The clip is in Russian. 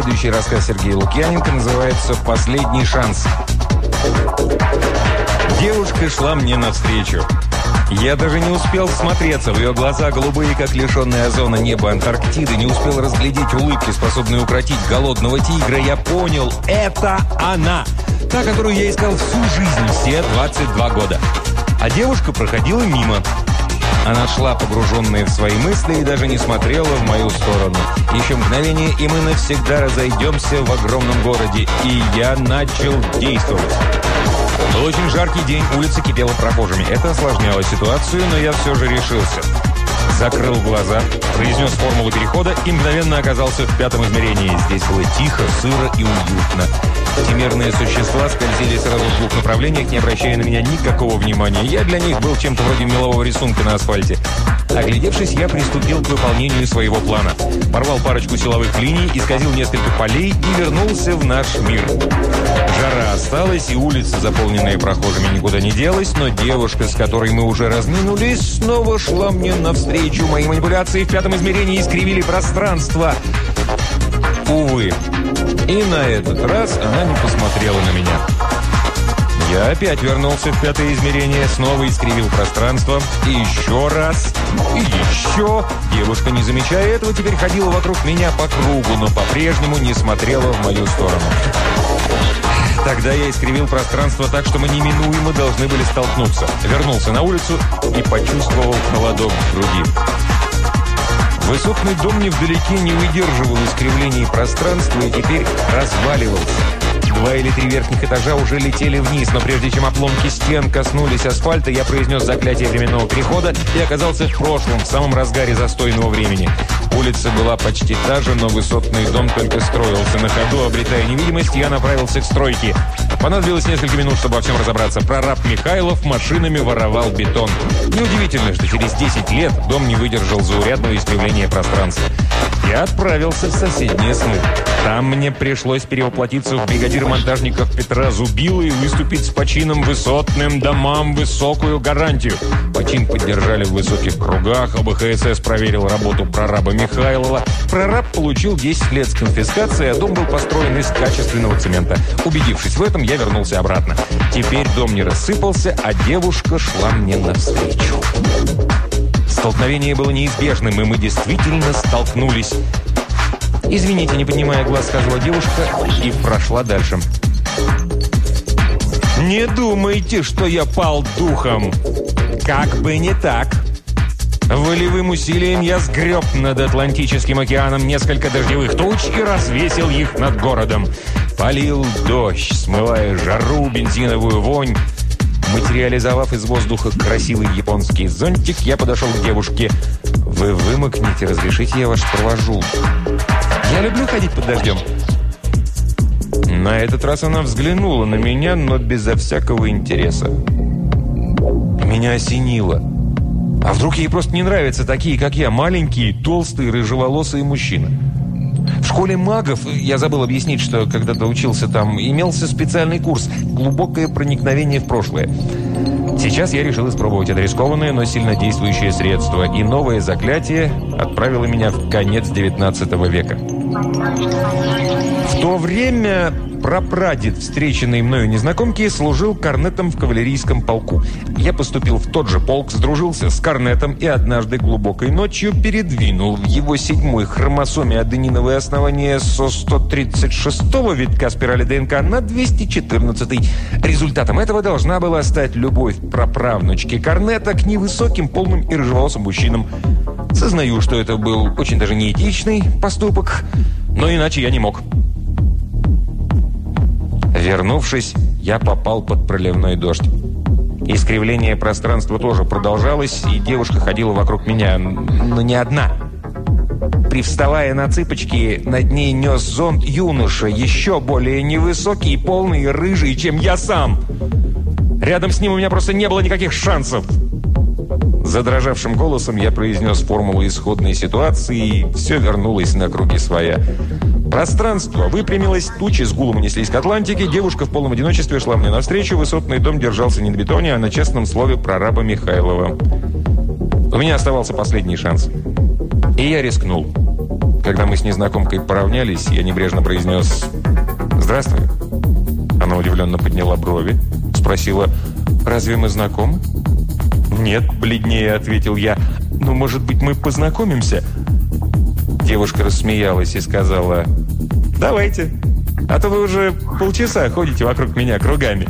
Следующий рассказ Сергея Лукьяненко называется «Последний шанс». Девушка шла мне навстречу. Я даже не успел всмотреться в ее глаза, голубые, как лишенные озона небо Антарктиды, не успел разглядеть улыбки, способные укротить голодного тигра. Я понял, это она! Та, которую я искал всю жизнь, все 22 года. А девушка проходила мимо. Она шла, погруженная в свои мысли, и даже не смотрела в мою сторону. Еще мгновение, и мы навсегда разойдемся в огромном городе. И я начал действовать. Был очень жаркий день, улица кипела прохожими. Это осложняло ситуацию, но я все же решился. Закрыл глаза, произнес формулу перехода и мгновенно оказался в пятом измерении. Здесь было тихо, сыро и уютно. Эфемерные существа скользили сразу в двух направлениях, не обращая на меня никакого внимания. Я для них был чем-то вроде мелового рисунка на асфальте. Оглядевшись, я приступил к выполнению своего плана. Порвал парочку силовых линий, исказил несколько полей и вернулся в наш мир. Жара осталась, и улица, заполненная прохожими, никуда не делась, но девушка, с которой мы уже разминулись, снова шла мне навстречу. Мои манипуляции в пятом измерении искривили пространство. Увы. И на этот раз она не посмотрела на меня. Я опять вернулся в пятое измерение, снова искривил пространство. И еще раз. И еще. Девушка, не замечая этого, теперь ходила вокруг меня по кругу, но по-прежнему не смотрела в мою сторону. Тогда я искривил пространство так, что мы неминуемо должны были столкнуться. Вернулся на улицу и почувствовал холодок в груди. Высотный дом невдалеке не выдерживал искривлений пространства и теперь разваливался. Два или три верхних этажа уже летели вниз, но прежде чем обломки стен коснулись асфальта, я произнес заклятие временного перехода и оказался в прошлом, в самом разгаре застойного времени. Улица была почти та же, но высотный дом только строился. На ходу, обретая невидимость, я направился к стройке. Понадобилось несколько минут, чтобы во всем разобраться. Прораб Михайлов машинами воровал бетон. Неудивительно, что через 10 лет дом не выдержал заурядного искривления пространства. Я отправился в соседние сны. Там мне пришлось перевоплотиться в бригадир монтажников Петра Зубила и выступить с почином высотным домам высокую гарантию. Почин поддержали в высоких кругах, ОБХСС проверил работу прораба Михайлова. Прораб получил 10 лет с конфискацией, а дом был построен из качественного цемента. Убедившись в этом, я вернулся обратно. Теперь дом не рассыпался, а девушка шла мне навстречу. Столкновение было неизбежным, и мы действительно столкнулись. «Извините, не поднимая глаз», — сказала девушка и прошла дальше. «Не думайте, что я пал духом! Как бы не так!» Волевым усилием я сгреб над Атлантическим океаном несколько дождевых туч и развесил их над городом. Полил дождь, смывая жару, бензиновую вонь. Материализовав из воздуха красивый японский зонтик, я подошел к девушке. «Вы вымокнете, разрешите, я вас провожу?» «Я люблю ходить под дождем». На этот раз она взглянула на меня, но безо всякого интереса. Меня осенило. А вдруг ей просто не нравятся такие, как я, маленькие, толстые, рыжеволосые мужчины? В школе магов, я забыл объяснить, что когда-то учился там, имелся специальный курс «Глубокое проникновение в прошлое». Сейчас я решил испробовать это рискованное, но сильно действующее средство, и новое заклятие отправило меня в конец 19 века. В то время Прапрадед, встреченный мною незнакомки, служил корнетом в кавалерийском полку. Я поступил в тот же полк, сдружился с корнетом и однажды глубокой ночью передвинул в его седьмой хромосоме адениновое основание со 136-го витка спирали ДНК на 214-й. Результатом этого должна была стать любовь праправнучки корнета к невысоким, полным и рыжеволосым мужчинам. Сознаю, что это был очень даже неэтичный поступок, но иначе я не мог. Вернувшись, я попал под проливной дождь. Искривление пространства тоже продолжалось, и девушка ходила вокруг меня, но не одна. Привставая на цыпочки, над ней нес зонт юноша, еще более невысокий полный, и рыжий, чем я сам. Рядом с ним у меня просто не было никаких шансов. Задрожавшим голосом я произнес формулу исходной ситуации, и все вернулось на круги своя. Пространство выпрямилось, тучи с гулом унеслись к Атлантике, девушка в полном одиночестве шла мне навстречу, высотный дом держался не на бетоне, а на честном слове прораба Михайлова. У меня оставался последний шанс. И я рискнул. Когда мы с незнакомкой поравнялись, я небрежно произнес «Здравствуй». Она удивленно подняла брови, спросила «Разве мы знакомы?» «Нет», — бледнее ответил я. «Ну, может быть, мы познакомимся?» Девушка рассмеялась и сказала, «Давайте, а то вы уже полчаса ходите вокруг меня кругами».